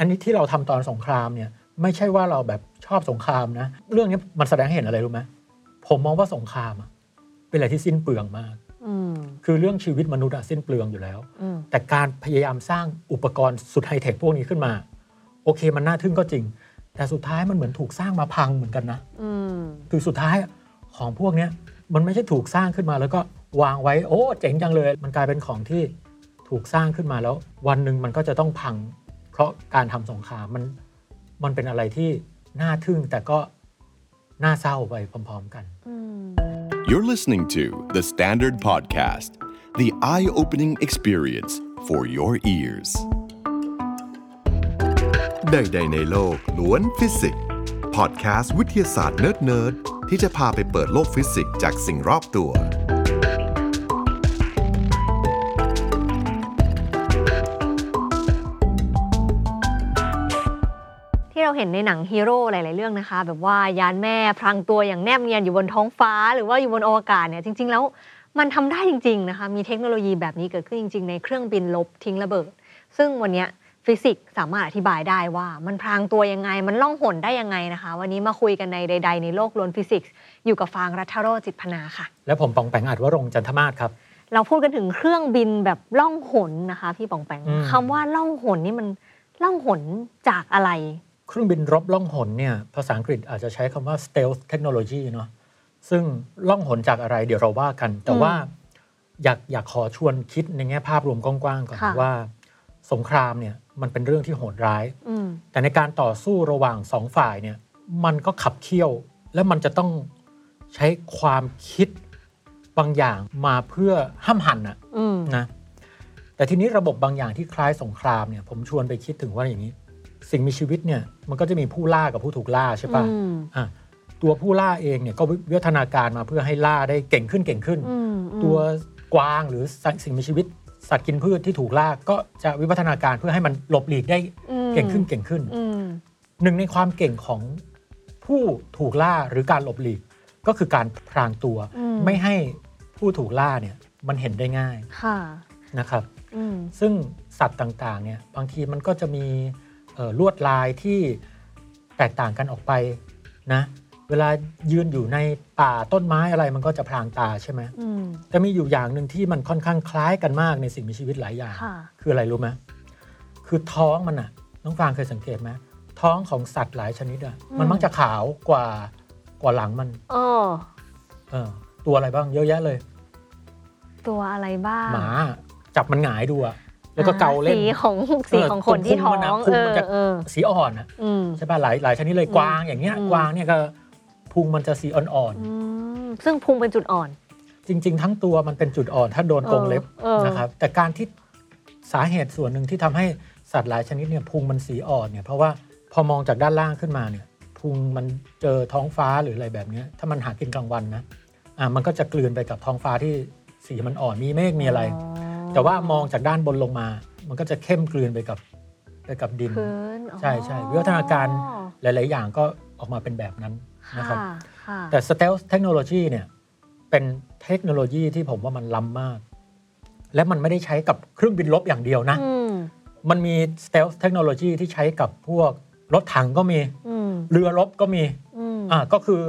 อันนี้ที่เราทำตอนสงครามเนี่ยไม่ใช่ว่าเราแบบชอบสงครามนะ เรื่องนี้มันแสดงให้เห็นอะไรรู้ไหมผมมองว่าสงครามอะเป็นอะไรที่สิ้นเปลืองมากอืมคือเรื่องชีวิตมนุษย์อะสิ้นเปลืองอยู่แล้วอืมแต่การพยายามสร้างอุปกรณ์สุดไฮเทคพวกนี้ขึ้นมา โอเคมันน่าทึ่งก็จริง แต่สุดท้ายมันเหมือนถูกสร้างมาพังเหมือนกันนะอืมคือสุดท้ายของพวกเนี้ยมันไม่ใช่ถูกสร้างขึ้นมา แล้วก็วางไว้โอ้เจ๋งจังเลย มันกลายเป็นของที่ถูกสร้างขึ้นมาแล้ว วันหนึ่งมันก็จะต้องพัง เพราะการทำสงครามมันมันเป็นอะไรที่น่าทึ่งแต่ก็น่าเศร้าไปพร้อมๆกันอืม You're listening to The Standard Podcast, the eye opening experience for your ears. ใดๆในโลกล้วนฟิสิกส์พอดแคสต์วิทยาศาสตร์เนิร์ดๆที่จะพาไปเปิดโลกฟิสิกส์จากสิ่งรอบตัว เราเห็นในหนังฮีโร่หลาย ๆ เรื่องนะคะ แบบว่ายานแม่พรางตัวอย่างแนบเนียนอยู่บนท้องฟ้า หรือว่าอยู่บนอวกาศเนี่ยจริง ๆ แล้วมันทำได้จริง ๆ นะคะ มีเทคโนโลยีแบบนี้เกิดขึ้นจริง ๆ ในเครื่องบินรบทิ้งระเบิด ซึ่งวันเนี้ยฟิสิกส์สามารถอธิบายได้ว่ามันพรางตัวยังไง มันล่องหนได้ยังไงนะคะ วันนี้มาคุยกันในใด ๆ ในโลกล้วนฟิสิกส์อยู่กับฟางรัฐโรจน์จิตรพนาค่ะ และผมป๋องแป๋งอาจวรงค์จันทมาศครับ เราพูดกันถึงเครื่องบินแบบล่องหนนะคะ พี่ป๋องแป๋งอืมคำว่าล่องหนนี่มันล่องหนจากอะไร เครื่องบินรบล่องหนเนี่ยภาษาอังกฤษอาจจะใช้คำว่า stealth technology เนาะซึ่งล่องหนจากอะไรเดี๋ยวเราว่ากัน แต่อืมว่าอยากอยากขอชวนคิดในแง่ภาพรวมกว้างๆก่อนค่ะว่าสงครามเนี่ยมันเป็นเรื่องที่โหดร้ายอืมแต่ในการต่อสู้ระหว่างสองฝ่ายเนี่ยมันก็ขับเคี่ยว และมันจะต้องใช้ความคิดบางอย่างมาเพื่อห้ามหันอะอืมนะแต่ทีนี้ระบบบางอย่างที่คล้ายสงครามเนี่ยผมชวนไปคิดถึงว่าอย่างนี้ สิ่งมีชีวิตเนี่ยมันก็จะมีผู้ล่ากับผู้ถูกล่าใช่ปะอืมอะตัวผู้ล่าเองเนี่ยก็วิวัฒนาการมาเพื่อให้ล่าได้เก่งขึ้นเก่งขึ้นอืมอืมตัวกวางหรือสัตว์สิ่งมีชีวิตสัตว์กินพืชที่ถูกล่าก็จะวิวัฒนาการเพื่อให้มันหลบหลีกได้อืมเก่งขึ้นเก่งขึ้นอืมหนึ่งในความเก่งของผู้ถูกล่าหรือการหลบหลีกก็คือการพรางตัวอืมไม่ให้ผู้ถูกล่าเนี่ยมันเห็นได้ง่ายค่ะนะครับอืมซึ่งสัตว์ต่างๆเนี่ยบางทีมันก็จะมีเอ่อ ลวดลายที่แตกต่างกันออกไปนะเวลายืนอยู่ในป่าต้นไม้อะไรมันก็จะพรางตาใช่ไหมอืมแต่มีอยู่อย่างหนึ่งที่มันค่อนข้างคล้ายกันมากในสิ่งมีชีวิตหลายอย่างค่ะคืออะไรรู้ไหมคือท้องมันอะน้องฟางเคยสังเกตไหมท้องของสัตว์หลายชนิดอะอืมมันมักจะขาวกว่ากว่าหลังมันอ๋อเออ ตัวอะไรบ้างเยอะแยะเลย ตัวอะไรบ้าง หมา จับมันหงายดูอะ แล้วก็เกาเล่นสีของสีของคนที่ท้องตรงพุงมันอะพุเองมันอจะเออสีอ่อนอะอืมใช่ป่ะหลายหลายชนิดเลยอืมกวางอย่างเงี้ยอืมกวางเนี่ยก็พุงมันจะสีอ่อนอืมซึ่งพุงเป็นจุดอ่อนๆจริง ๆ ทั้งตัวมันเป็นจุดอ่อน ถ้าโดนกรงเล็บเออนะครับ แต่การที่สาเหตุส่วนหนึ่งที่ทำให้สัตว์หลายชนิดเนี่ยพุงมันสีอ่อนเนี่ยเพราะว่าพอมองจากด้านล่างขึ้นมาเนี่ยพุงมันเจอท้องฟ้าหรืออะไรแบบเนี้ยถ้ามันหากินกลางวันนะอ่ามันก็จะกลืนไปกับท้องฟ้าที่สีมันอ่อนมีเมฆมีอะไร แต่ว่ามองจากด้านบนลงมา มันก็จะเข้มกลืนไปกับไปกับดิน พื้นอ๋อใช่ใช่วิวัฒนาการหลาย ๆ อย่างก็ออกมาเป็นแบบนั้นนะครับค่ะค่ะแต่ stealth technology เนี่ยเป็นเทคโนโลยีที่ผมว่ามันล้ำมาก และมันไม่ได้ใช้กับเครื่องบินรบอย่างเดียวนะอืมมันมี stealth technology ที่ใช้กับพวกรถถังก็มีอืมเรือรบก็มีอืมอ่าก็คือ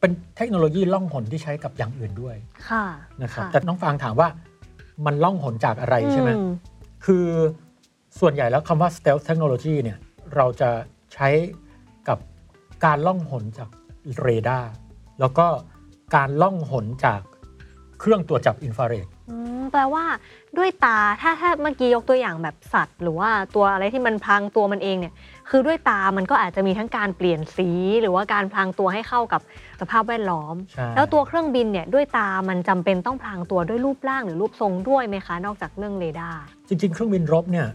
เป็นเทคโนโลยีล่องหนที่ใช้กับอย่างอื่นด้วยค่ะนะครับะแต่น้องฟางถามว่า มันล่องหนจากอะไรใช่ไหมอืคือส่วนใหญ่แล้วคำว่า stealth technology เนี่ยเราจะใช้กับการล่องหนจากเรดาร์แล้วก็การล่องหนจากเครื่องตรวจจับอินฟราเรดอืมแปลว่าด้วยตาถ้าถ้าเมื่อกี้ยกตัวอย่างแบบสัตว์ หรือว่าตัวอะไรที่มันพรางตัวมันเองเนี่ย คือด้วยตามันก็อาจจะมีทั้งการเปลี่ยนสี หรือว่าการพรางตัวให้เข้ากับสภาพแวดล้อม ใช่ แล้วตัวเครื่องบินเนี่ยด้วยตามันจำเป็นต้องพรางตัวด้วยรูปร่างหรือรูปทรงด้วยไหมคะ นอกจากเรื่องเรดาร์จริง ๆ เครื่องบินรบเนี่ย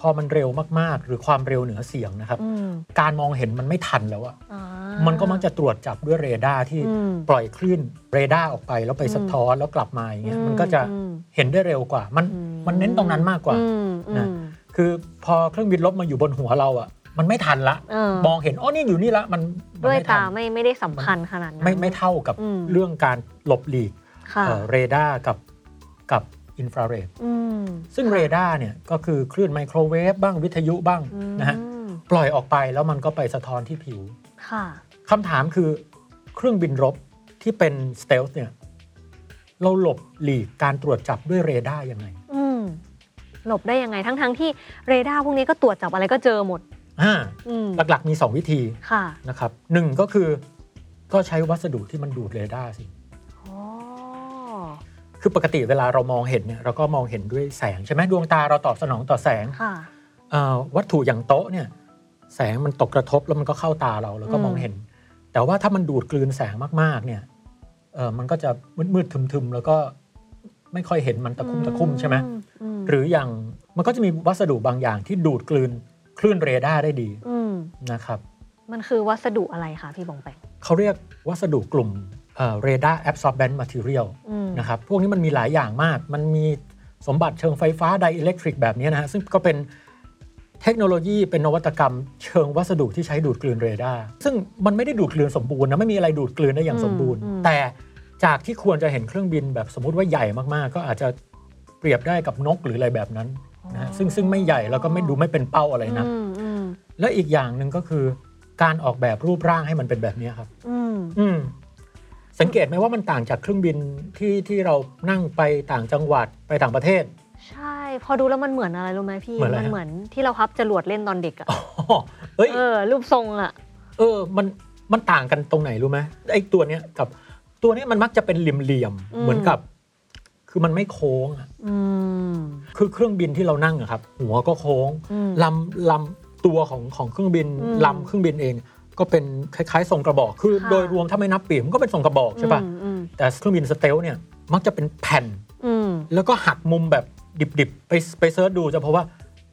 พอมันเร็วมากๆ หรือความเร็วเหนือเสียงนะครับ อืมการมองเห็นมันไม่ทันแล้วอะอ่า มันก็มักจะตรวจจับด้วยเรดาร์ที่อืมปล่อยคลื่นเรดาร์ออกไปแล้วไปอืมสะท้อนแล้วกลับมาอย่างเงี้ยอืมมันก็จะอืม เห็นได้เร็วกว่า มันอืมันเน้นตรงนั้นมากกว่า อืมอืนะ มคือพอเครื่องบินรบมาอยู่บนหัวเราอะ มันไม่ทันละ เออมองเห็นอ๋อนี่อยู่นี่ละมันมันด้วยไม่ทัตาน ไม่ไม่ได้สำคัญขนาดนั้น ไม่ไม่เท่ากับอืม เรื่องการหลบหลีกค่ะ เอ่อเรดาร์กับกับอินฟราเรดอืมซึ่งเรดาร์เนี่ยก็คือคลื่นไมโครเวฟบ้างวิทยุบ้างนะฮะอืมปล่อยออกไปแล้วมันก็ไปสะท้อนที่ผิวค่ะ คำถามคือเครื่องบินรบที่เป็น stealth เนี่ยเราหลบหลีกการตรวจจับด้วยเรดาร์ยังไง อืมหลบได้ยังไงทั้งๆทที่เรดาร์พวกนี้ก็ตรวจจับอะไรก็เจอหมดอ่าอืม หลักๆมี 2 วิธีค่ะนะครับหนึ่งก็คือก็ใช้วัสดุที่มันดูดเรดาร์สิอ๋อคือปกติเวลาเรามองเห็นเนี่ยเราก็มองเห็นด้วยแสงใช่ไหมดวงตาเราตอบสนองต่อแสงค่ะเอ่อวัตถุอย่างโต๊ะเนี่ยแสงมันตกกระทบแล้วมันก็เข้าตาเราแล้วก็อืมมองเห็น แต่ว่าถ้ามันดูดกลืนแสงมากๆเนี่ยเออมันก็จะมืดๆทึมๆแล้วก็ไม่ค่อยเห็นมันตะคุ่มตะคุ่มใช่ไหมอืมหรืออย่างมันก็จะมีวัสดุบางอย่างที่ดูดกลืน คลื่นเรดาร์ได้ดีอืมนะครับ มันคือวัสดุอะไรคะพี่บองแปงเขาเรียกวัสดุกลุ่ม radar absorbent material อืมนะครับ พวกนี้มันมีหลายอย่างมาก มันมีสมบัติเชิงไฟฟ้าไดอิเล็กทริกแบบนี้นะฮะ ซึ่งก็เป็นเทคโนโลยีเป็นนวัตกรรม เชิงวัสดุที่ใช้ดูดกลืนเรดาร์ ซึ่งมันไม่ได้ดูดกลืนสมบูรณ์นะ ไม่มีอะไรดูดกลืนได้อย่างสมบูรณ์ แต่จากที่ควรจะเห็นเครื่องบินแบบสมมุติว่าใหญ่มากๆ ก็อาจจะเปรียบได้กับนกหรืออะไรแบบนั้น นะฮะซึ่งซึ่งไม่ใหญ่แล้วก็ไม่ดูไม่เป็นเป้าอะไรนะอืมอืมและอีกอย่างหนึ่งก็คือ การออกแบบรูปร่างให้มันเป็นแบบนี้ครับอืมอืมสังเกตไหมว่ามันต่างจากเครื่องบินที่ที่เรานั่งไปต่างจังหวัดไปต่างประเทศ ใช่ พอดูแล้วมันเหมือนอะไรรู้ไหมพี่เหมือนอะไรฮะมันเหมือนที่เราพับจรวดเล่นตอนเด็กอะอ๋อเอ้ยเออ รูปทรงอะเออมันมันต่างกันตรงไหนรู้ไหมไอ้ตัวเนี้ยกับ ตัวเนี้ยมันมักจะเป็นเหลี่ยมๆเหมือนกับ คือมันไม่โค้งอะอืม คือเครื่องบินที่เรานั่งอะครับ หัวก็โค้งอืมลำลำตัวของของเครื่องบินอืมลำเครื่องบินเอง ก็เป็นคล้ายๆทรงกระบอก คือค่ะโดยรวมถ้าไม่นับปีกมันก็เป็นทรงกระบอกใช่ป่ะอืมอืมแต่เครื่องบิน stealth เนี่ยมักจะเป็นแผ่นอืมแล้วก็หักมุมแบบดิบๆไปไป search ดูจะเพราะว่า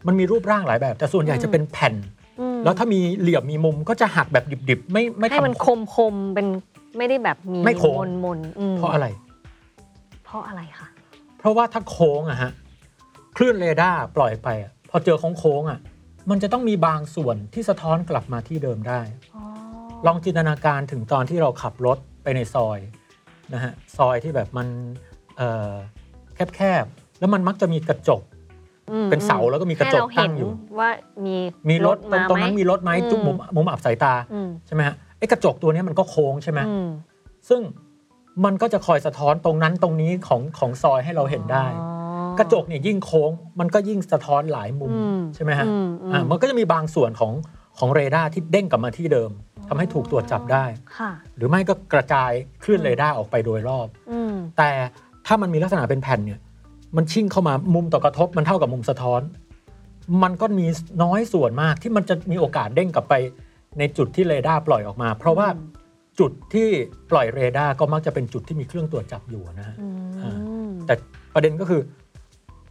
มันมีรูปร่างหลายแบบ แต่ส่วนใหญ่อืมจะเป็นแผ่นอืมแล้วถ้ามีเหลี่ยมมีมุมก็จะหักแบบดิบๆ ไม่ไม่ให้มันทำคมคมๆเป็นไม่ได้แบบมีไม่โค้งมนมนๆอืมเพราะอะไร เพราะอะไรคะเพราะว่าถ้าโค้งอะฮะ คลื่นเรดาร์ปล่อยไปอะพอเจอโค้งๆอะมันจะต้องมีบางส่วนที่สะท้อนกลับมาที่เดิมได้อ๋อลองจินตนาการถึงตอนที่เราขับรถไปในซอยนะฮะซอยที่แบบมันเอ่อแคบๆแล้วมันมักจะมีกระจกอืมเป็นเสาแล้วก็มีกระจกให้เาเห็ตั้งอยู่ว่ามีมีรถตรงมาตรงไหมนั้นมีรถไหมอืมทุกมุมมุมอับสายตาอืมใช่ไหมฮะไอ้กระจกตัวเนี้ยมันก็โค้งใช่ไหมอืมซึ่งมันก็จะคอยสะท้อนตรงนั้นตรงนี้ของของซอยให้เราเห็นได้อ๋อ กระจกเนี่ยยิ่งโค้งมันก็ยิ่งสะท้อนหลายมุมอืมใช่ไหมฮะอืมอืมอ่ามันก็จะมีบางส่วนของของเรดาร์ที่เด้งกลับมาที่เดิมทำให้ถูกตรวจจับได้ค่ะหรือไม่ก็กระจายคลื่นเรดาร์ออกไปโดยรอบอืมแต่ถ้ามันมีลักษณะเป็นแผ่นเนี่ย มันชิ่งเข้ามามุมต่อกระทบมันเท่ากับมุมสะท้อน มันก็มีน้อยส่วนมากที่มันจะมีโอกาสเด้งกลับไปในจุดที่เรดาร์ปล่อยออกมา เพราะว่าอืมจุดที่ปล่อยเรดาร์ก็มักจะเป็นจุดที่มีเครื่องตรวจจับอยู่นะฮะอืมอ่าแต่ประเด็นก็คือ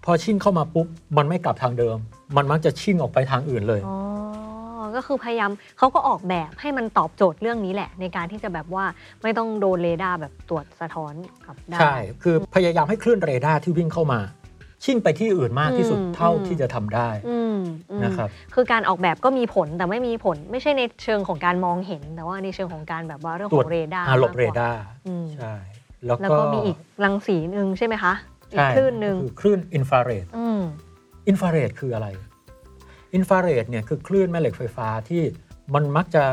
พอชิ่งเข้ามาปุ๊บมันไม่กลับทางเดิม มันมักจะชิ่งออกไปทางอื่นเลยอ๋อก็คือพยายามเขาก็ออกแบบให้มันตอบโจทย์เรื่องนี้แหละ ในการที่จะแบบว่าไม่ต้องโดนเรดาร์แบบตรวจสะท้อนกลับได้ใช่คือพยายามให้คลื่นเรดาร์ที่วิ่งเข้ามา ชิ่งไปที่อื่นมากที่สุดอืมเท่าอืมที่จะทำได้อืมอืมนะครับคือการออกแบบก็มีผลแต่ไม่มีผล ไม่ใช่ในเชิงของการมองเห็น แต่ว่าในเชิงของการแบบว่าเรื่องของตรวจเรดาร์อ่าหลบเรดาร์มากกว่าอืมใช่แล้วแล้วก็ก็มีอีกรังสีหนึ่งใช่ไหมคะ อีกใช่คลื่นหนึ่งคือคลื่นอินฟราเรดอืมอินฟราเรดคืออะไรอินฟราเรดเนี่ยคือคลื่นแม่เหล็กไฟฟ้าที่มันมักจะ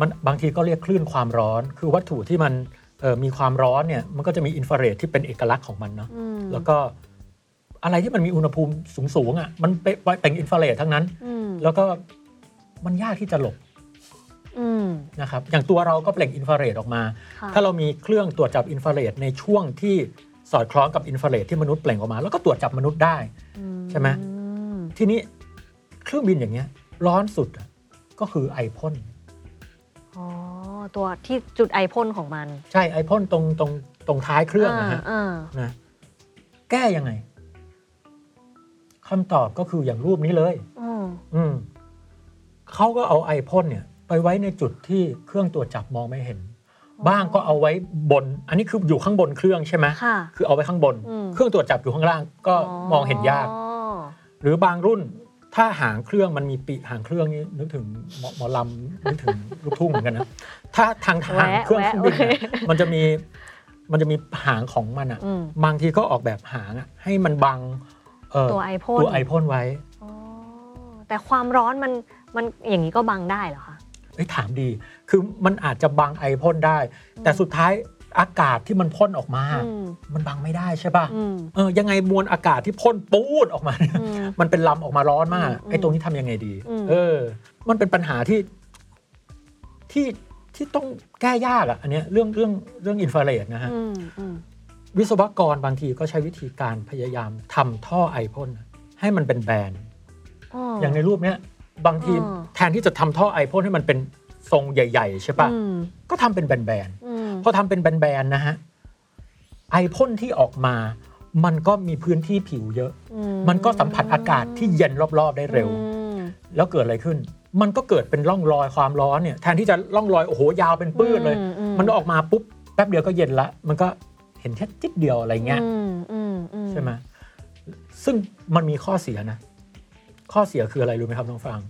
มันบางทีก็เรียกคลื่นความร้อน คือวัตถุที่มันเอ่อมีความร้อนเนี่ยมันก็จะมีอินฟราเรดที่เป็นเอกลักษณ์ของมันเนาะอืมแล้วก็อะไรที่มันมีอุณหภูมิสูงๆอะมันเป็นเป็นอินฟราเรดทั้งนั้นอืมแล้วก็มันยากที่จะหลบอืมนะครับอย่างตัวเราก็เปล่งอินฟราเรดออกมาค่ะถ้าเรามีเครื่องตรวจจับอินฟราเรดในช่วงที่ สอดคล้องกับอินฟราเรดที่มนุษย์เปล่งออกมา แล้วก็ตรวจจับมนุษย์ได้ใช่ไหมอืมทีนี้เครื่องบินอย่างเงี้ย ร้อนสุดอะก็คือไอพ่นอ๋อตัวที่จุดไอพ่นของมัน ใช่ไอพ่นตรงตรงตรงท้ายเครื่องนะฮะอ่านะแก้ยังไงคำตอบก็คืออย่างรูปนี้เลยอืมอืมเขาก็เอาไอพ่นเนี่ย ไปไว้ในจุดที่เครื่องตรวจจับมองไม่เห็น บ้างก็เอาไว้บน อันนี้คืออยู่ข้างบนเครื่องใช่ไหมค่ะคือเอาไว้ข้างบนอืมเครื่องตรวจจับอยู่ข้างล่างก็มองเห็นยากอ๋อหรือบางรุ่นถ้าหางเครื่องมันมีปีกหางเครื่องนี่นึกถึงหมอหมอลำนึกถึงลูกทุ่งเหมือนกันนะถ้าทางหางแวะเครื่องแวะเครื่องบินโอเคเนี่ยมันจะมีมันจะมีหางของมันอะอืมบางทีก็ออกแบบหางอะให้มันบังเอ่อตัวไอพ่นตัวไอพ่นไว้อ๋อแต่ความร้อนมันมันอย่างนี้ก็บังได้เหรอคะ เอ้ยถามดี คือมันอาจจะบังไอพ่นได้ แต่สุดท้ายอากาศที่มันพ่นออกมาอืมมันบังไม่ได้ใช่ป่ะอืมเออยังไงมวลอากาศที่พ่นปูดออกมาเนี่ยอืมมันเป็นลำออกมาร้อนมากอืมไอ้ตรงนี้ทำยังไงดีอืมเออ มันเป็นปัญหาที่ที่ที่ต้องแก้ยากอะอันเนี้ยเรื่องเรื่องเรื่องอินฟราเรดนะฮะอืมอืมวิศวกรบางทีก็ใช้วิธีการพยายามทำท่อไอพ่นให้มันเป็นแบนอย่างในรูปเนี้ย บางทีอ๋อแทนที่จะทำท่อไอพ่นให้มันเป็นทรงใหญ่ๆ ใช่ปะอืมก็ทำเป็นแบนอืมๆพอทำเป็นแบนๆนะฮะไอพ่นที่ออกมา มันก็มีพื้นที่ผิวเยอะอืมันก็สัมผัสอากาศที่เย็นรอบๆได้เร็วอืมแล้วเกิดอะไรขึ้น มันก็เกิดเป็นร่องรอยความร้อนเนี่ยแทนที่จะร่องรอยโอ้โหยาวเป็นปื้ดเลยอืมันออกมาปุ๊บแป๊บเดียวก็เย็นละ มันก็เห็นแค่จิดเดียวอะไรเงี้ยอืมอืมอืใช่ไหมซึ่งมันมีข้อเสียนะ ข้อเสียคืออะไรรู้ไหมครับน้องฟัง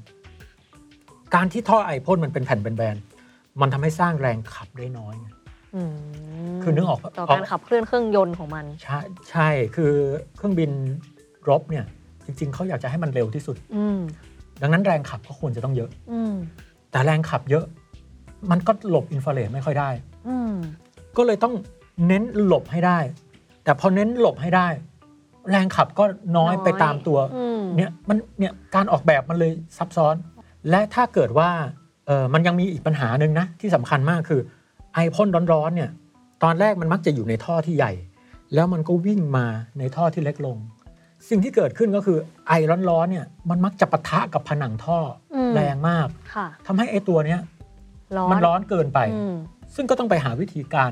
การที่ท่อไอพ่นมันเป็นแผ่นแบนๆมันทำให้สร้างแรงขับได้น้อยไงอืมคือนึกออกปะต่อการขับเคลื่อนเครื่องยนต์ของมัน ใช่ใช่คือเครื่องบินรบเนี่ย จริง ๆเขาอยากจะให้มันเร็วที่สุดอืมดังนั้นแรงขับก็ควรจะต้องเยอะอืมแต่แรงขับเยอะ มันก็หลบอินฟราเรดไม่ค่อยได้อืมก็เลยต้องเน้นหลบให้ได้ แต่พอเน้นหลบให้ได้ แรงขับก็น้อยไปตามตัวอืม เนี่ยมันเนี่ยการออกแบบมันเลยซับซ้อน และถ้าเกิดว่าเออมันยังมีอีกปัญหาหนึ่งนะที่สำคัญมากคือไอพ่นร้อนๆเนี่ยตอนแรกมันมักจะอยู่ในท่อที่ใหญ่ แล้วมันก็วิ่งมาในท่อที่เล็กลง สิ่งที่เกิดขึ้นก็คือไอร้อนๆเนี่ยมันมักจะปะทะกับผนังท่ออมแรงมากค่ะทำให้ไอตัวเนี้ยร้อนมันร้อนเกินไปอืมซึ่งก็ต้องไปหาวิธีการ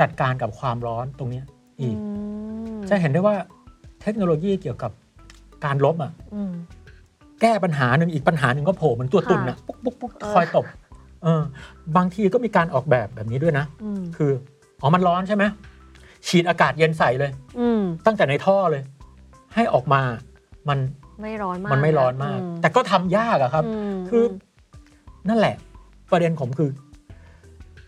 จัดการกับความร้อนตรงเนี้ยอีกมจะเห็นได้ว่าเทคโนโลยีเกี่ยวกับ การลบอะอืมแก้ปัญหาหนึ่งอีกปัญหาหนึ่งก็โผล่เหมันตัวตุ่นนะค่ะปุ๊กปุ๊กปุ๊กเออคอยตบเออบางทีก็มีการออกแบบแบบนี้ด้วยนะอืมคืออ๋อมันร้อนใช่ไหมฉีดอากาศเย็นใส่เลย อืมตั้งแต่ในท่อเลย ให้ออกมามันไม่ร้อนมากมันไม่ร้อนมากอืแต่ก็ทำยากอะครับมคือนั่นแหละ ประเด็นผมคือ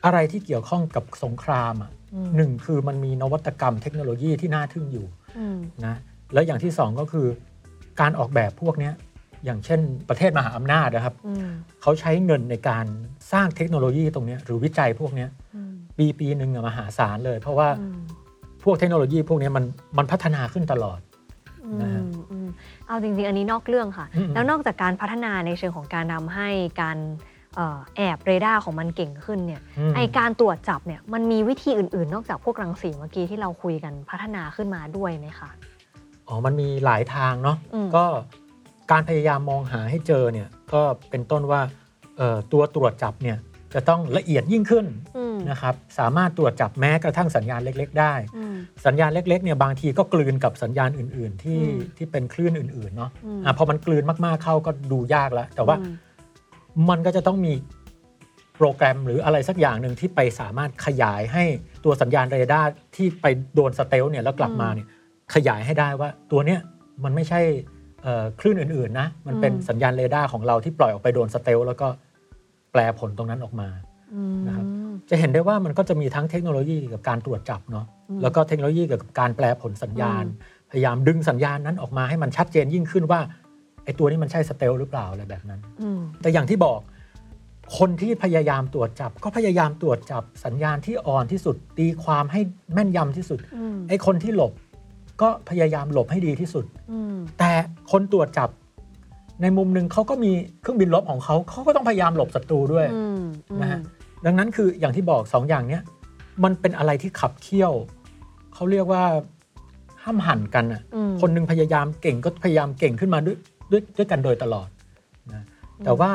อะไรที่เกี่ยวข้องกับสงครามอะอืมหนึ่งคือมันมีนวัตกรรมเทคโนโลยีที่น่าทึ่งอยู่อืมนะแล้วอย่างที่สองก็คือ การออกแบบพวกเนี้ยอย่างเช่นประเทศมหาอำนาจนะครับอืมเขาใช้เงินในการสร้างเทคโนโลยีตรงเนี้ยหรือวิจัยพวกเนี้ยอืมปีปีหนึ่งอะมหาศาลเลย เพราะว่าอืมพวกเทคโนโลยีพวกเนี้ยมันมันพัฒนาขึ้นตลอดนะฮะอืมอืมเอาจริง ๆ อันนี้นอกเรื่องค่ะอืมแล้วนอกจากการพัฒนาในเชิงของการทำให้การเอ่อแอบเรดาร์ของมันเก่งขึ้นเนี่ยอืมไอการตรวจจับเนี่ยมันมีวิธีอื่น ๆ นอกจากพวกรังสีเมื่อกี้ที่เราคุยกันพัฒนาขึ้นมาด้วยไหมคะ อ๋อมันมีหลายทางเนาะอืมก็การพยายามมองหาให้เจอเนี่ยก็เป็นต้นว่าเอ่อตัวตรวจจับเนี่ยจะต้องละเอียดยิ่งขึ้นอืมนะครับสามารถตรวจจับแม้กระทั่งสัญญาณเล็ก ๆ ได้อืมสัญญาณเล็กๆเนี่ยบางทีก็กลืนกับสัญญาณอื่น ๆ ที่อืมที่เป็นคลื่นอื่นๆเนาะอืมอะพอมันกลืนมากๆเข้าก็ดูยากแล้ว แต่ว่าอืมมันก็จะต้องมีโปรแกรมหรืออะไรสักอย่างหนึ่งที่ไปสามารถขยายให้ตัวสัญญาณเรดาร์ที่ไปโดน stealth เนี่ยแล้วกลับมาเนี่ย ขยายให้ได้ว่าตัวเนี้ยมันไม่ใช่เอ่อคลื่นอื่นๆนะมันเป็นอืมสัญญาณเรดาร์ของเราที่ปล่อยออกไปโดน stealth แล้วก็แปลผลตรงนั้นออกมาอืมนะครับจะเห็นได้ว่ามันก็จะมีทั้งเทคโนโลยีเกี่ยวกับการตรวจจับเนาะอืมแล้วก็เทคโนโลยีเกี่ยวกับการแปลผลสัญญาณอืมพยายามดึงสัญญาณนั้นออกมาให้มันชัดเจนยิ่งขึ้นว่าไอ้ตัวนี้มันใช่ stealth หรือเปล่าอะไรแบบนั้นอืมแต่อย่างที่บอกคนที่พยายามตรวจจับ ก็พยายามตรวจจับสัญญาณที่อ่อนที่สุดตีความให้แม่นยำที่สุดอืมไอ้คนที่หลบ ก็พยายามหลบให้ดีที่สุดอืมแต่คนตรวจจับในมุมหนึ่งเขาก็มีเครื่องบินลบของเขาเขาก็ต้องพยายามหลบศัตรูด้วยอืมนะฮะดังนั้นคืออย่างที่บอกสองอย่างเนี้ยมันเป็นอะไรที่ขับเคี่ยวเขาเรียกว่าห้ามหันกันอะอืมคนหนึ่งพยายามเก่งก็พยายามเก่งขึ้นมาด้วยด้วยด้วยกันโดยตลอดนะแต่ว่า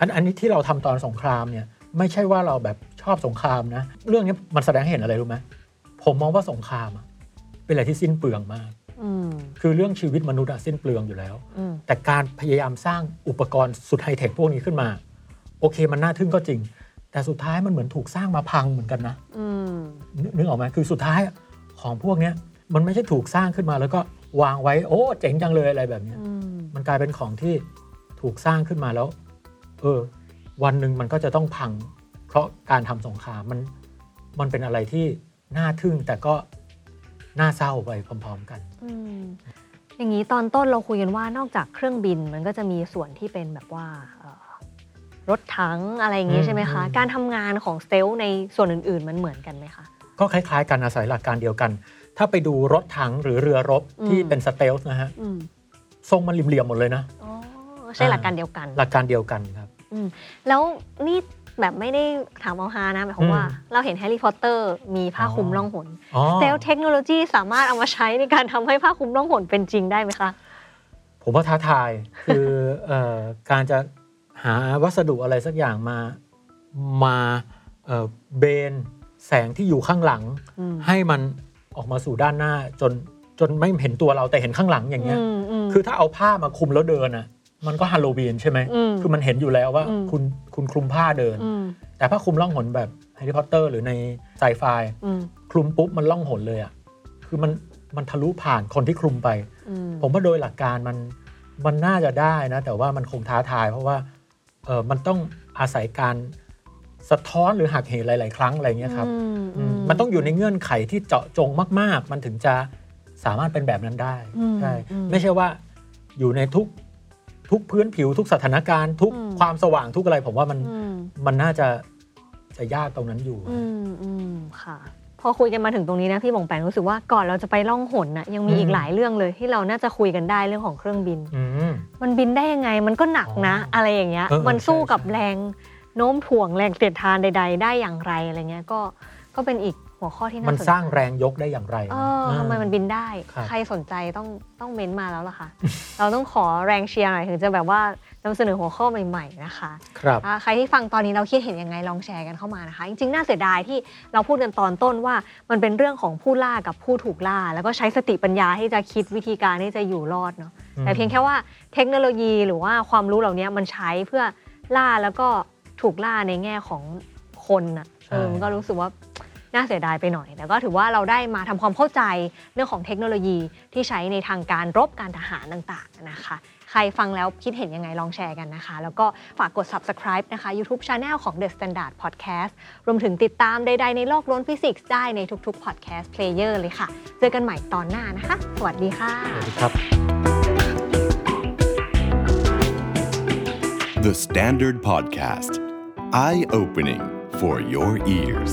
อันอันนี้ที่เราทำตอนสงครามเนี่ยไม่ใช่ว่าเราแบบชอบสงครามนะ เรื่องนี้มันแสดงให้เห็นอะไรรู้ไหมผมมองว่าสงครามอะ เป็นอะไรที่สิ้นเปลืองมากอืมคือเรื่องชีวิตมนุษย์อะสิ้นเปลืองอยู่แล้วอืมแต่การพยายามสร้างอุปกรณ์สุดไฮเทคพวกนี้ขึ้นมา โอเคมันน่าทึ่งก็จริง แต่สุดท้ายมันเหมือนถูกสร้างมาพังเหมือนกันนะอืมนึกนึกออกไหมคือสุดท้ายของพวกเนี้ยมันไม่ใช่ถูกสร้างขึ้นมาแล้วก็วางไว้โอ้เจ๋งจังเลยอะไรแบบเนี้ยอืมมันกลายเป็นของที่ถูกสร้างขึ้นมาแล้ว เออ วันหนึ่งมันก็จะต้องพัง เพราะการทำสงครามมันมันเป็นอะไรที่น่าทึ่งแต่ก็ น่าเศร้าไปพร้อม ๆ กันอืมอย่างนี้ตอนต้นเราคุยกันว่านอกจากเครื่องบินมันก็จะมีส่วนที่เป็นแบบว่าเอ่อรถถังอะไรอย่างนี้อืมใช่ไหมคะอืมการทำงานของสเตลในส่วนอื่น ๆ มันเหมือนกันไหมคะ ก็คล้าย ๆ กันอาศัยหลักการเดียวกัน ถ้าไปดูรถถังหรือเรือรบอืมที่เป็นสเตลส์นะฮะอืมทรงมันเหลี่ยมๆหมดเลยนะอ๋อใช่หลักการเดียวกัน หลักการเดียวกันครับอืมแล้วนี่ แบบไม่ได้ถามเอาฮานะหมายความว่าอืมเราเห็นแฮร์รี่พอตเตอร์มีผ้าคลุมอ๋อล่องหนอ๋อ stealth technology สามารถเอามาใช้ในการทำให้ผ้าคลุมล่องหนเป็นจริงได้ไหมคะ ผมว่าท้าทายคือเอ่อการจะหาวัสดุอะไรสักอย่างมามาเอ่อเบนแสงที่อยู่ข้างหลังอืมให้มันออกมาสู่ด้านหน้าจนจนไม่เห็นตัวเราแต่เห็นข้างหลังอย่างเงี้ยมมคือถ้าเอาผ้ามาคลุมแล้วเดินอะ มันก็ฮาโลวีนใช่ไหมอืมคือมันเห็นอยู่แล้วว่าอืมคุณคุณคลุมผ้าเดินอืมแต่ผ้าคลุมล่องหนแบบแฮร์รี่พอตเตอร์หรือในไซไฟอืมคลุมปุ๊บมันล่องหนเลยอะ คือมันมันทะลุผ่านคนที่คลุมไปอืมผมว่าโดยหลักการมันมันน่าจะได้นะ แต่ว่ามันคงท้าทาย เพราะว่าเออมันต้องอาศัยการสะท้อนหรือหักเหหลาย ๆ ครั้งอะไรเงี้ยครับอืมอืมมันต้องอยู่ในเงื่อนไขที่เจาะจงมาก ๆ มันถึงจะสามารถเป็นแบบนั้นได้อืมใช่อืมไม่ใช่ว่าอยู่ในทุก ทุกพื้นผิวทุกสถานการณ์ ทุกอืมความสว่างทุกอะไรผมว่ามันอืมมันน่าจะจะยากตรงนั้นอยู่ อืมอืมค่ะ พอคุยกันมาถึงตรงนี้นะพี่บงแปงรู้สึกว่าก่อนเราจะไปล่องหนนะยังมีอืมอีกหลายเรื่องเลยที่เราน่าจะคุยกันได้เรื่องของเครื่องบินอืมมันบินได้ยังไงมันก็หนักนะอ๋อออะไรอย่างเงี้ยเออเออมันสู้ใช่กับใช่แรงโน้มถ่วงแรงเสียดทานใด ๆ ได้อย่างไรอะไรเงี้ยก็ ก็เป็นอีกหัวข้อที่น่าสมันนใจสร้างแรงยกได้อย่างไรเอนะอทำไมมันบินได้ ครับ ใครสนใจต้องต้องเม้นต์มาแล้วล่ะค่ะ เราต้องขอแรงเชียร์หน่อยถึงจะแบบว่านำเสนอหัวข้อใหม่ ๆ นะคะ ครับ อ่าใครที่ฟังตอนนี้เราคิดเห็นยังไงลองแชร์กันเข้ามานะคะ จริงๆ น่าเสียดายที่เราพูดกันตอนต้นว่ามันเป็นเรื่องของผู้ล่ากับผู้ถูกล่า แล้วก็ใช้สติปัญญาที่จะคิดวิธีการที่จะอยู่รอดเนาะอืมแต่เพียงแค่ว่าเทคโนโลยีหรือว่าความรู้เหล่านี้มันใช้เพื่อล่าแล้วก็ถูกล่าในแง่ของคนน่ะเออมันก็รู้สึกว่า น่าเสียดายไปหน่อย แต่ก็ถือว่าเราได้มาทำความเข้าใจเรื่องของเทคโนโลยีที่ใช้ในทางการรบการทหารต่างๆนะคะ ใครฟังแล้วคิดเห็นยังไงลองแชร์กันนะคะ แล้วก็ฝากกด subscribe นะคะ YouTube Channel ของ The Standard Podcast รวมถึงติดตามใดๆในโลกล้นฟิสิกส์ได้ในทุกๆ podcast player เลยค่ะ เจอกันใหม่ตอนหน้านะคะ สวัสดีค่ะสวัสดีครับ The Standard Podcast, eye opening for your ears.